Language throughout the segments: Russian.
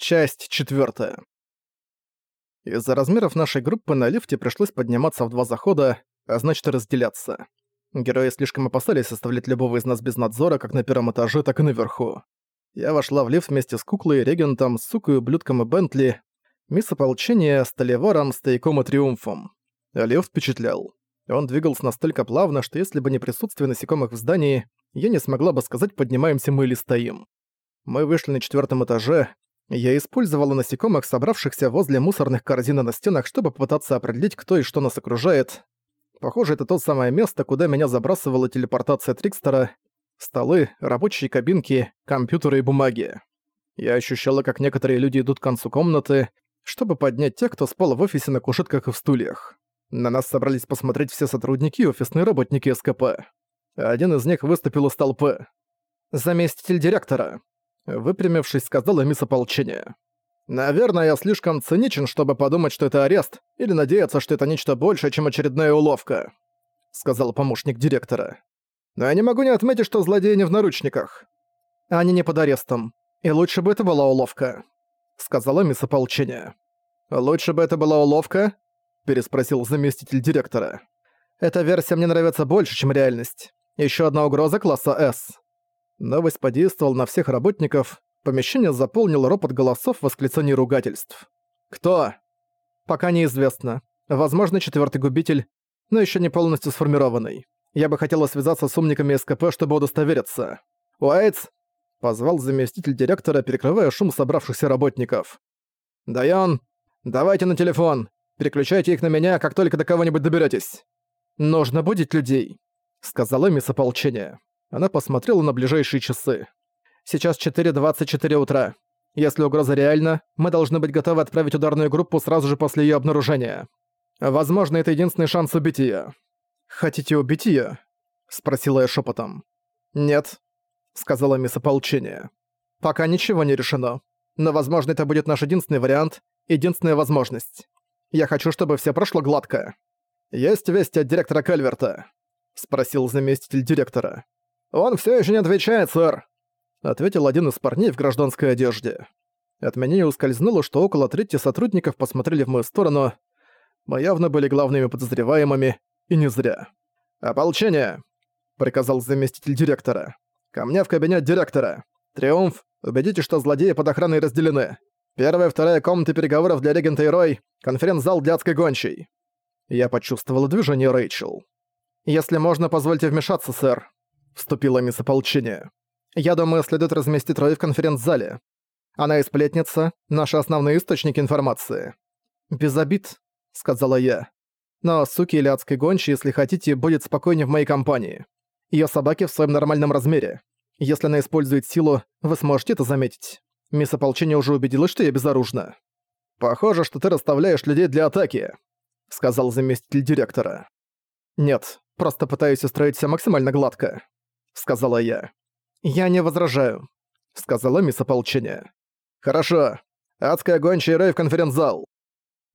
Часть четвертая. Из-за размеров нашей группы на лифте пришлось подниматься в два захода, а значит разделяться. Герои слишком опасались оставлять любого из нас без надзора как на первом этаже, так и наверху. Я вошла в лифт вместе с куклой, регентом, сукой, ублюдком и Бентли, мисс ополчения, столеваром, стояком и триумфом. Лифт впечатлял. Он двигался настолько плавно, что если бы не присутствие насекомых в здании, я не смогла бы сказать, поднимаемся мы или стоим. Мы вышли на четвертом этаже, я использовала насекомых, собравшихся возле мусорных корзин на стенах, чтобы попытаться определить, кто и что нас окружает. Похоже, это то самое место, куда меня забрасывала телепортация Трикстера. Столы, рабочие кабинки, компьютеры и бумаги. Я ощущала, как некоторые люди идут к концу комнаты, чтобы поднять тех, кто спал в офисе на кушетках и в стульях. На нас собрались посмотреть все сотрудники и офисные работники СКП. Один из них выступил из толпы. «Заместитель директора», выпрямившись, сказала мисс ополчения. «Наверное, я слишком циничен, чтобы подумать, что это арест, или надеяться, что это нечто большее, чем очередная уловка», — сказал помощник директора. «Но я не могу не отметить, что злодеи не в наручниках. Они не под арестом, и лучше бы это была уловка», — сказала мисс ополчения. «Лучше бы это была уловка?» — переспросил заместитель директора. «Эта версия мне нравится больше, чем реальность. Еще одна угроза класса «С». Новость подействовала на всех работников, помещение заполнил ропот голосов восклицаний ругательств. «Кто?» «Пока неизвестно. Возможно, четвертый губитель, но еще не полностью сформированный. Я бы хотела связаться с умниками СКП, чтобы удостовериться. Уайтс?» — позвал заместитель директора, перекрывая шум собравшихся работников. «Дайон, давайте на телефон. Переключайте их на меня, как только до кого-нибудь доберетесь. «Нужно будить людей», — сказала мисс ополчения. Она посмотрела на ближайшие часы. «Сейчас 4.24 утра. Если угроза реальна, мы должны быть готовы отправить ударную группу сразу же после её обнаружения. Возможно, это единственный шанс убить её». «Хотите убить её?» — спросила я шёпотом. «Нет», — сказала мисс ополчения. «Пока ничего не решено. Но, возможно, это будет наш единственный вариант, единственная возможность. Я хочу, чтобы всё прошло гладко». «Есть вести от директора Кальверта?» — спросил заместитель директора. «Он все еще не отвечает, сэр», — ответил один из парней в гражданской одежде. От меня не ускользнуло, что около трети сотрудников посмотрели в мою сторону. Мы явно были главными подозреваемыми, и не зря. «Ополчение!» — приказал заместитель директора. «Ко мне в кабинет директора. Триумф, убедитесь, что злодеи под охраной разделены. Первая и вторая комнаты переговоров для регента и Рой, конференц-зал для адской гончей». Я почувствовала движение Рэйчел. «Если можно, позвольте вмешаться, сэр», вступила мисс. «Я думаю, следует разместить Рой в конференц-зале. Она и сплетница — наши основные источники информации». «Без обид», — сказала я. «Но суки или адской гончей, если хотите, будет спокойнее в моей компании. Её собаки в своем нормальном размере. Если она использует силу, вы сможете это заметить. Мисс ополчения уже убедилась, что я безоружна». «Похоже, что ты расставляешь людей для атаки», — сказал заместитель директора. «Нет, просто пытаюсь устроить всё максимально гладко сказала я. «Я не возражаю», — сказала мисс ополчения. «Хорошо. Адская гончая Рэй в конференц-зал».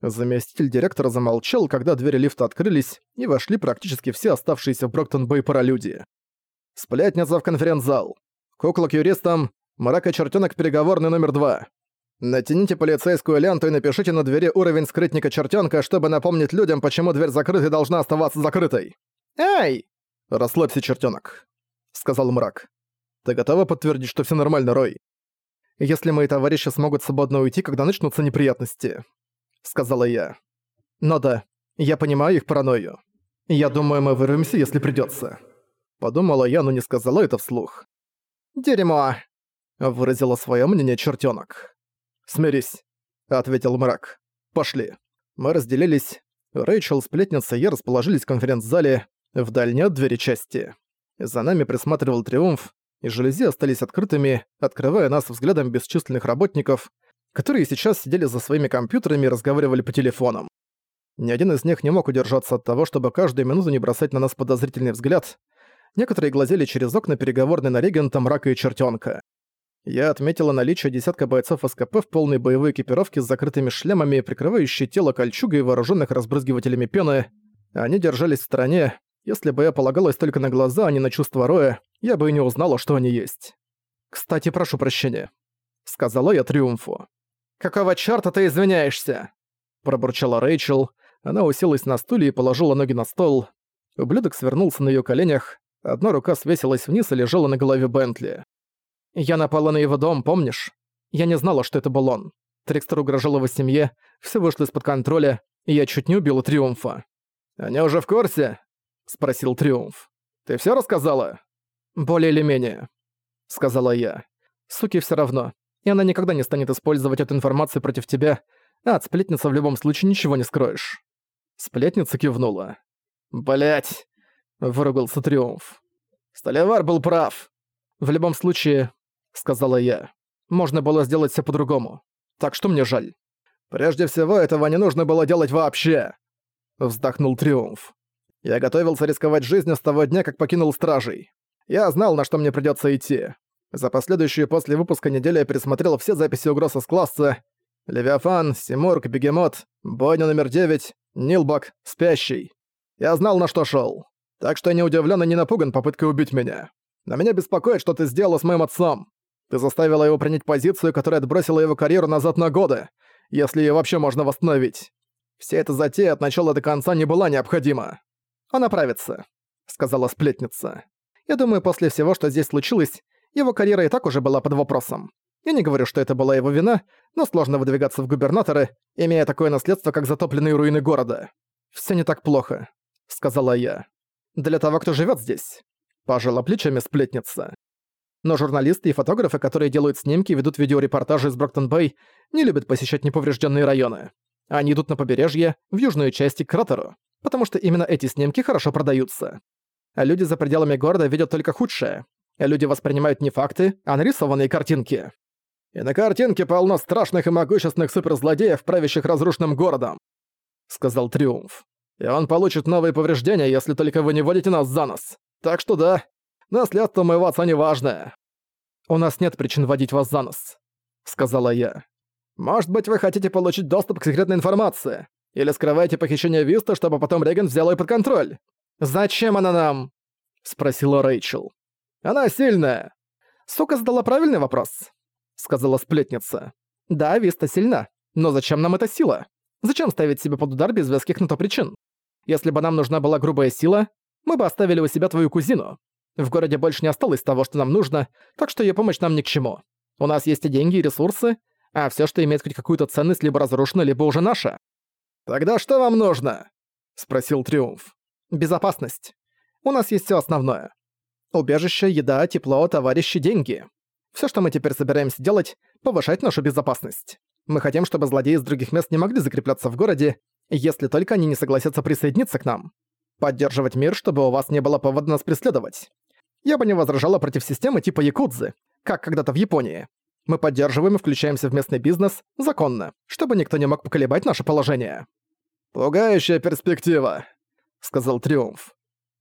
Заместитель директора замолчал, когда двери лифта открылись, и вошли практически все оставшиеся в Броктон-Бэй паралюди. Сплетница в конференц-зал. Кукла к юристам, мрак и чертёнок переговорный номер два. Натяните полицейскую ленту и напишите на двери уровень скрытника чертёнка, чтобы напомнить людям, почему дверь закрыта и должна оставаться закрытой. «Эй!» «Расслабься, чертёнок сказал мрак. «Ты готова подтвердить, что все нормально, Рой?» «Если мои товарищи смогут свободно уйти, когда начнутся неприятности», — сказала я. «Но да, я понимаю их паранойю. Я думаю, мы вырвемся, если придётся». Подумала я, но не сказала это вслух. «Дерьмо!» — выразила своё мнение чертёнок. «Смирись», — ответил мрак. «Пошли». Мы разделились. Рэйчел, сплетница и я расположились в конференц-зале в дальней от двери части. За нами присматривал Триумф, и жалюзи остались открытыми, открывая нас взглядом бесчисленных работников, которые сейчас сидели за своими компьютерами и разговаривали по телефонам. Ни один из них не мог удержаться от того, чтобы каждую минуту не бросать на нас подозрительный взгляд. Некоторые глазели через окна переговорной на регента мрака и чертенка. Я отметила наличие десятка бойцов СКП в полной боевой экипировке с закрытыми шлемами, прикрывающей тело кольчугой и вооруженных разбрызгивателями пены. Они держались в стороне, если бы я полагалась только на глаза, а не на чувства Роя, я бы и не узнала, что они есть. «Кстати, прошу прощения», — сказала я Триумфу. «Какого чёрта ты извиняешься?» Пробурчала Рэйчел. Она уселась на стуле и положила ноги на стол. Ублюдок свернулся на её коленях. Одна рука свесилась вниз и лежала на голове Бентли. «Я напала на его дом, помнишь? Я не знала, что это был он. Трикстер угрожал его семье, всё вышло из-под контроля, и я чуть не убила Триумфа». «Они уже в курсе?» — спросил Триумф. «Ты всё рассказала?» «Более или менее», — сказала я. «Суки всё равно и она никогда не станет использовать эту информацию против тебя, а от сплетницы в любом случае ничего не скроешь». Сплетница кивнула. Блять, выругался Триумф. «Столевар был прав!» «В любом случае», — сказала я, — «можно было сделать все по-другому. Так что мне жаль». «Прежде всего, этого не нужно было делать вообще!» Вздохнул Триумф. «Я готовился рисковать жизнью с того дня, как покинул Стражей. Я знал, на что мне придётся идти. За последующую после выпуска неделю я пересмотрел все записи угроз из класса. Левиафан, Симург, Бегемот, Бойня номер 9, Нилбак, Спящий. Я знал, на что шел. Так что я не удивлен и не напуган попыткой убить меня. Но меня беспокоит, что ты сделала с моим отцом. Ты заставила его принять позицию, которая отбросила его карьеру назад на годы, если ее вообще можно восстановить. Вся эта затея от начала до конца не была необходима. Он оправится, сказала сплетница. Я думаю, после всего, что здесь случилось, его карьера и так уже была под вопросом. Я не говорю, что это была его вина, но сложно выдвигаться в губернаторы, имея такое наследство, как затопленные руины города. Всё не так плохо», — сказала я. «Для того, кто живёт здесь». Пожала плечами сплетница. Но журналисты и фотографы, которые делают снимки и ведут видеорепортажи из Броктон-Бэй, не любят посещать неповрежденные районы. Они идут на побережье, в южную часть к кратеру, потому что именно эти снимки хорошо продаются. Люди за пределами города видят только худшее, Люди воспринимают не факты, а нарисованные картинки. И на картинке полно страшных и могущественных суперзлодеев, правящих разрушенным городом», — сказал Триумф. «И он получит новые повреждения, если только вы не водите нас за нос. Так что да, наследство моего отца не важное». «У нас нет причин водить вас за нос», — сказала я. «Может быть, вы хотите получить доступ к секретной информации? Или скрываете похищение Виста, чтобы потом Реген взял ее под контроль?» «Зачем она нам?» — спросила Рэйчел. Она сильная. Сука задала правильный вопрос, сказала сплетница. Да, Виста сильна, но зачем нам эта сила? Зачем ставить себя под удар без веских на то причин? Если бы нам нужна была грубая сила, мы бы оставили у себя твою кузину. В городе больше не осталось того, что нам нужно, так что ее помощь нам ни к чему. У нас есть и деньги, и ресурсы, а все, что имеет хоть какую-то ценность, либо разрушено, либо уже наше. «Тогда что вам нужно?» — спросил Триумф. «Безопасность. У нас есть все основное. Убежище, еда, тепло, товарищи, деньги. Все, что мы теперь собираемся делать, повышать нашу безопасность. Мы хотим, чтобы злодеи из других мест не могли закрепляться в городе, если только они не согласятся присоединиться к нам. Поддерживать мир, чтобы у вас не было повода нас преследовать. Я бы не возражала против системы типа Якудзы, как когда-то в Японии. Мы поддерживаем и включаемся в местный бизнес законно, чтобы никто не мог поколебать наше положение. «Пугающая перспектива», — сказал Триумф.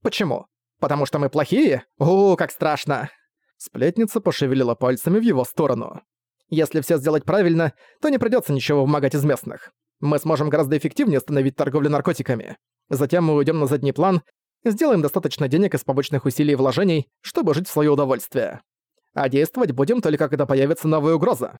«Почему? Потому что мы плохие? О, как страшно!» Сплетница пошевелила пальцами в его сторону. «Если все сделать правильно, то не придется ничего вымогать из местных. Мы сможем гораздо эффективнее остановить торговлю наркотиками. Затем мы уйдем на задний план, сделаем достаточно денег из побочных усилий и вложений, чтобы жить в свое удовольствие. А действовать будем только когда появится новая угроза.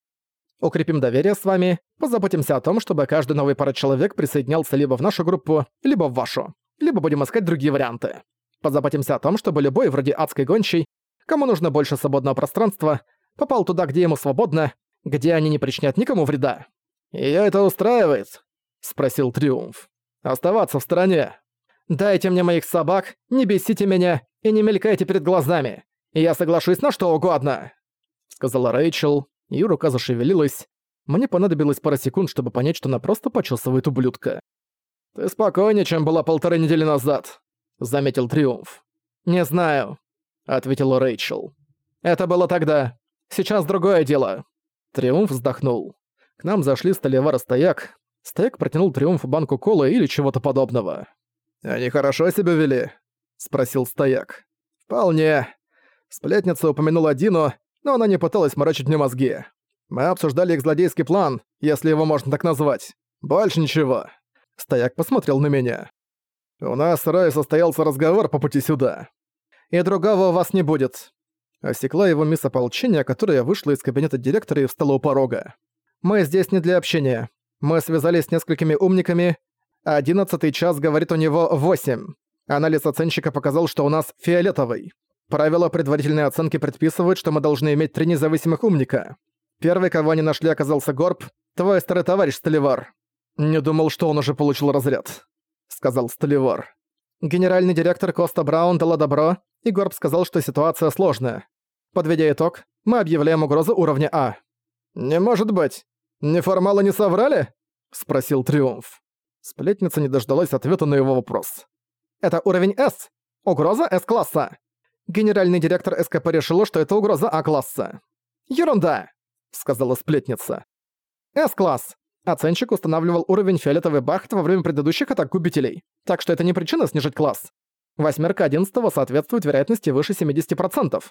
Укрепим доверие с вами, позаботимся о том, чтобы каждый новый пара человек присоединялся либо в нашу группу, либо в вашу. Либо будем искать другие варианты. Позаботимся о том, чтобы любой, вроде адской гончей, кому нужно больше свободного пространства, попал туда, где ему свободно, где они не причинят никому вреда. «И это устраивает?» — спросил Триумф. «Оставаться в стороне. Дайте мне моих собак, не бесите меня и не мелькайте перед глазами. Я соглашусь на что угодно», — сказала Рэйчел, ее рука зашевелилась. Мне понадобилось пара секунд, чтобы понять, что она просто почесывает ублюдка. «Ты спокойнее, чем была полторы недели назад», заметил Триумф. «Не знаю», — ответила Рэйчел. «Это было тогда. Сейчас другое дело». Триумф вздохнул. К нам зашли Столевар и Стояк. Стояк протянул Триумфу банку колы или чего-то подобного. «Они хорошо себя вели?» — спросил Стояк. «Вполне. Сплетница упомянула Дину, но она не пыталась морочить мне мозги. Мы обсуждали их злодейский план, если его можно так назвать. Больше ничего». Стояк посмотрел на меня. У нас с Рай состоялся разговор по пути сюда. И другого у вас не будет. Осекла его мисс ополчения, которая вышла из кабинета директора и встала у порога. Мы здесь не для общения. Мы связались с несколькими умниками. Одиннадцатый час говорит у него восемь. Анализ оценщика показал, что у нас фиолетовый. Правила предварительной оценки предписывают, что мы должны иметь три независимых умника. Первый, кого они нашли, оказался Горб, твой старый товарищ Столивар. Не думал, что он уже получил разряд, сказал Столивар. Генеральный директор Коста Браун дала добро, и Горб сказал, что ситуация сложная. Подведя итог, мы объявляем угрозу уровня А. «Не может быть! Неформалы не соврали?» — спросил Триумф. Сплетница не дождалась ответа на его вопрос. «Это уровень С. Угроза С-класса. Генеральный директор СКП решила, что это угроза А-класса. «Ерунда!» — сказала сплетница. «С-класс. Оценщик устанавливал уровень фиолетовый бахт во время предыдущих атак губителей, так что это не причина снижать класс. Восьмерка одиннадцатого соответствует вероятности выше 70%.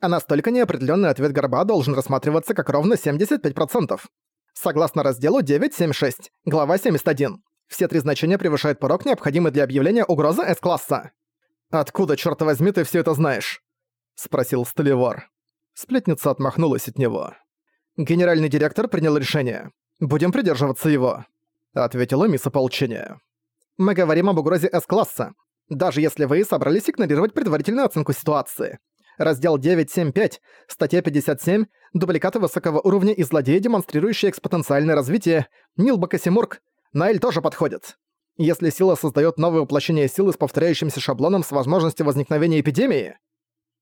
А настолько неопределенный ответ горба должен рассматриваться как ровно 75%. Согласно разделу 9.7.6, глава 71. Все три значения превышают порог, необходимый для объявления угрозы С-класса. «Откуда, черт возьми, ты все это знаешь?» — спросил Столевар. Сплетница отмахнулась от него. «Генеральный директор принял решение. Будем придерживаться его», — ответила мисс ополчения. «Мы говорим об угрозе С-класса, даже если вы собрались игнорировать предварительную оценку ситуации. Раздел 9.7.5, статья 57, дубликаты высокого уровня и злодеи, демонстрирующие экспотенциальное развитие, Нил Бакасимург, Наэль тоже подходит. Если сила создает новое воплощение силы с повторяющимся шаблоном с возможностью возникновения эпидемии,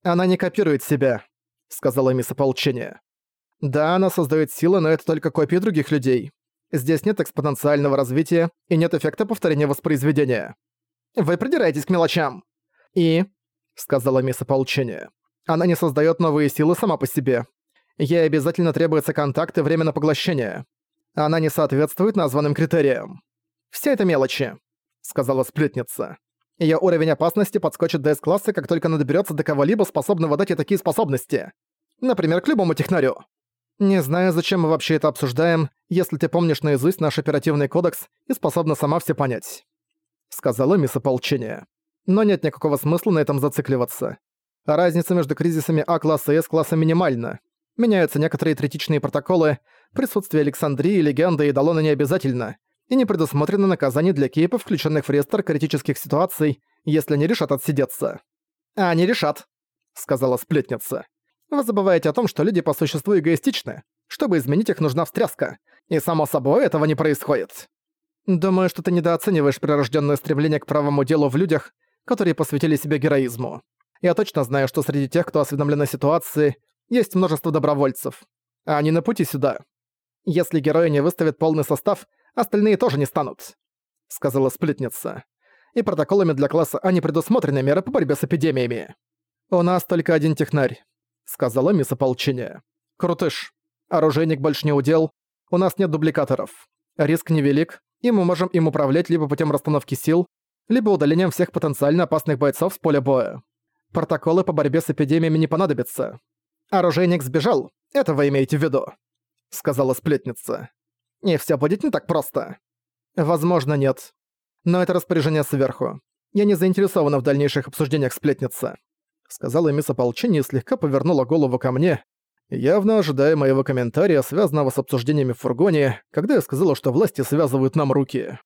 она не копирует себя, сказала мисс ополчения. Да, она создает силы, но это только копии других людей. Здесь нет экспоненциального развития и нет эффекта повторения воспроизведения. Вы придираетесь к мелочам. И, сказала мисс ополчения, она не создает новые силы сама по себе. Ей обязательно требуется контакт и время на поглощение. Она не соответствует названным критериям. «Все это мелочи», — сказала сплетница. Её уровень опасности подскочит до С-класса, как только она доберётся до кого-либо, способного дать ей такие способности. Например, к любому технарю. Не знаю, зачем мы вообще это обсуждаем, если ты помнишь наизусть наш оперативный кодекс и способна сама все понять», — сказала мисс ополчения. Но нет никакого смысла на этом зацикливаться. Разница между кризисами А-класса и С-класса минимальна. Меняются некоторые третичные протоколы, присутствие Александрии, легенды и Далона не обязательно, и не предусмотрено наказание для кейпов, включенных в реестр критических ситуаций, если они решат отсидеться. «А они решат», — сказала сплетница. «Вы забываете о том, что люди по существу эгоистичны. Чтобы изменить их, нужна встряска. И само собой этого не происходит. Думаю, что ты недооцениваешь прирожденное стремление к правому делу в людях, которые посвятили себе героизму. Я точно знаю, что среди тех, кто осведомлен о ситуации, есть множество добровольцев. А они на пути сюда. Если герои не выставят полный состав, остальные тоже не станут», — сказала сплетница. «И протоколами для класса А не предусмотрены меры по борьбе с эпидемиями». «У нас только один технарь», — сказала мисс ополчения. «Крутыш. Оружейник больше не удел. У нас нет дубликаторов. Риск невелик, и мы можем им управлять либо путем расстановки сил, либо удалением всех потенциально опасных бойцов с поля боя. Протоколы по борьбе с эпидемиями не понадобятся. Оружейник сбежал, это вы имеете в виду», — сказала сплетница. И все будет не так просто. Возможно, нет. Но это распоряжение сверху. Я не заинтересована в дальнейших обсуждениях сплетница. Сказала мисс ополчение и слегка повернула голову ко мне, явно ожидая моего комментария, связанного с обсуждениями в фургоне, когда я сказала, что власти связывают нам руки.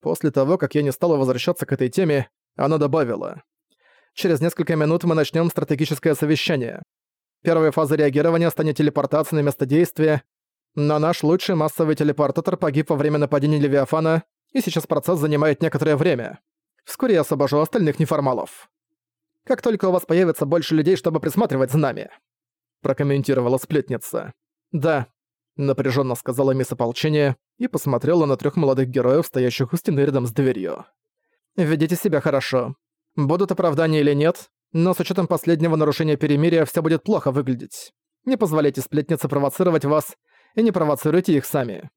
После того, как я не стала возвращаться к этой теме, она добавила. Через несколько минут мы начнем стратегическое совещание. Первая фаза реагирования станет телепортацией на место действия, но наш лучший массовый телепортатор погиб во время нападения Левиафана, и сейчас процесс занимает некоторое время. Вскоре я освобожу остальных неформалов. Как только у вас появится больше людей, чтобы присматривать за нами», — прокомментировала сплетница. «Да», — напряженно сказала мисс ополчения и посмотрела на трех молодых героев, стоящих у стены рядом с дверью. «Ведите себя хорошо. Будут оправдания или нет, но с учетом последнего нарушения перемирия все будет плохо выглядеть. Не позволяйте сплетнице провоцировать вас и не провоцируйте их сами.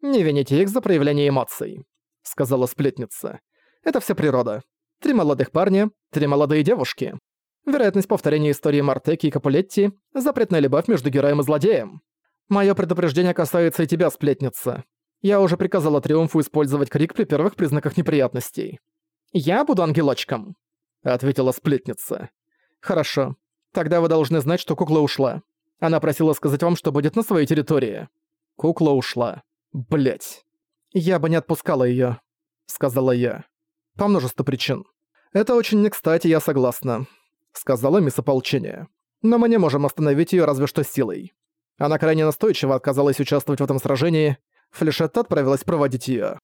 Не вините их за проявление эмоций», — сказала сплетница. «Это вся природа. Три молодых парня, три молодые девушки. Вероятность повторения истории Мартеки и Капулетти — запретная любовь между героем и злодеем. Моё предупреждение касается и тебя, сплетница. Я уже приказала Триумфу использовать крик при первых признаках неприятностей. Я буду ангелочком», — ответила сплетница. «Хорошо. Тогда вы должны знать, что кукла ушла. Она просила сказать вам, что будет на своей территории. Кукла ушла. Блять. Я бы не отпускала её, сказала я. По множеству причин. Это очень не кстати, я согласна, сказала мисс ополчения. Но мы не можем остановить её разве что силой. Она крайне настойчиво отказалась участвовать в этом сражении. Флешетта отправилась проводить её.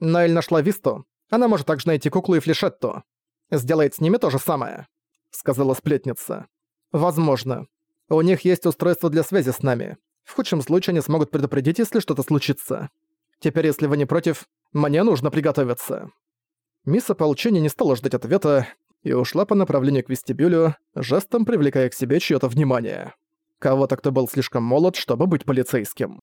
Наэль нашла Висту. Она может также найти куклу и Флешетту. Сделает с ними то же самое», — сказала сплетница. «Возможно. У них есть устройство для связи с нами. В худшем случае они смогут предупредить, если что-то случится. Теперь, если вы не против, мне нужно приготовиться». Мисс ополчения не стала ждать ответа и ушла по направлению к вестибюлю, жестом привлекая к себе чьё-то внимание. Кого-то, кто был слишком молод, чтобы быть полицейским.